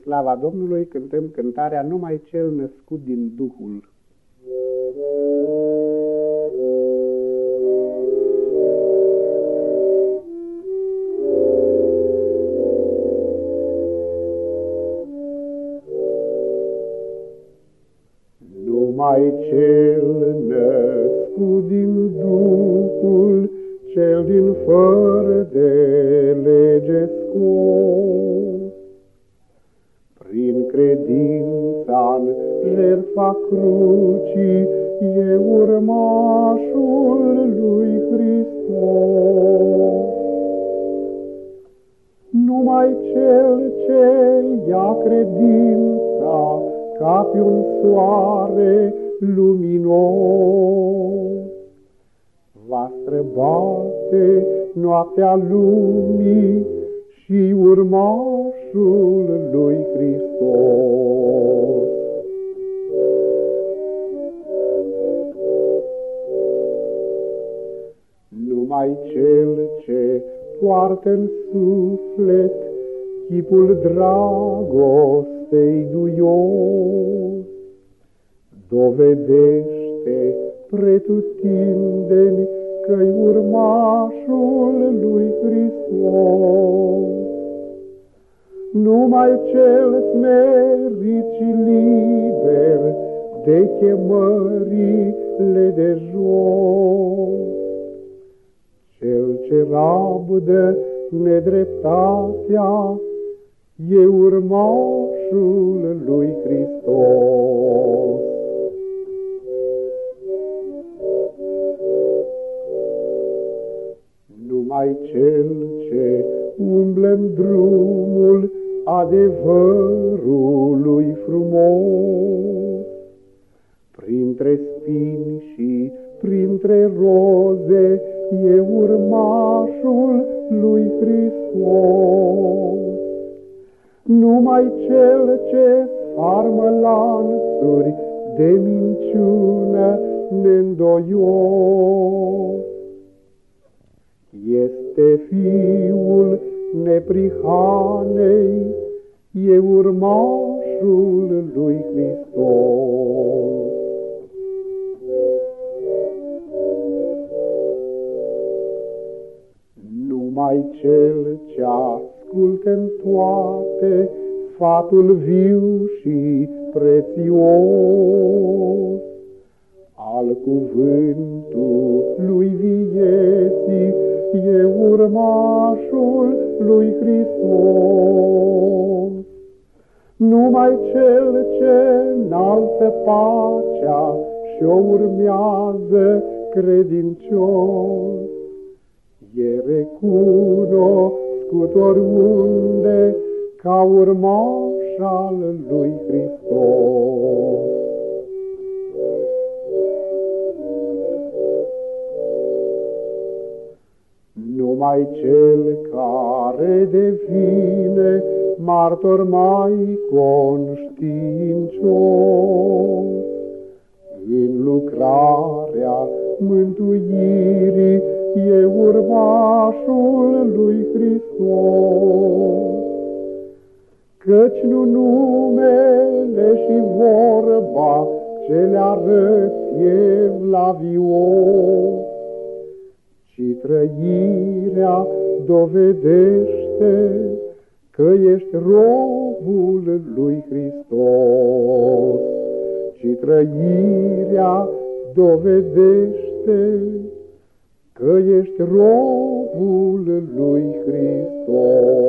slava Domnului cântăm cântarea Numai cel născut din Duhul. Numai cel născut din Duhul, cel din fără de lege scos, prin credința în jertfa crucii, e urmașul lui Hristos. Numai cel ce ia credința ca pe un soare luminos, va străbate noaptea lumii și urmașul lui Hristos. Numai cel ce poartă în suflet chipul dragostei duios, dovedește pretutindeni că-i urmașul lui Hristos. Numai cel smerit și liber de chemările de jos, cel ce rabdă nedreptatea, e urmașul lui Hristos. Numai cel ce umblă în drumul adevărului frumos, printre spini și printre roze, e urmașul lui Hristos. Numai cel ce farmă lansuri de minciună neîndoios, este fiul neprihanei, e urmașul lui Hristos. Numai cel ce ascultă în toate sfatul viu și prețios al cuvântului vieții, e urmașul lui Hristos. Numai cel ce înalță pacea și-o urmează credincios, e recunoscut oriunde ca urmaș al lui Hristos. Numai cel care devine martor mai conștiincios în lucrarea mântuirii e urmașul lui Hristos. Căci nu numele și vorba ce le arăți Evlavios, ci trăirea dovedește că ești robul lui Hristos, ci trăirea dovedește că ești robul lui Hristos.